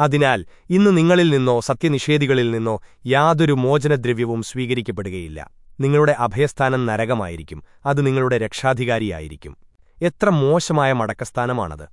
അതിനാൽ ഇന്ന് നിങ്ങളിൽ നിന്നോ സത്യനിഷേധികളിൽ നിന്നോ യാതൊരു മോചനദ്രവ്യവും സ്വീകരിക്കപ്പെടുകയില്ല. നിങ്ങളുടെ അഭയസ്ഥാനം നരകമായിരിക്കും. അത് നിങ്ങളുടെ രക്ഷാധികാരിയായിരിക്കും. എത്ര മോശമായ മടക്കസ്ഥാനമാണത്.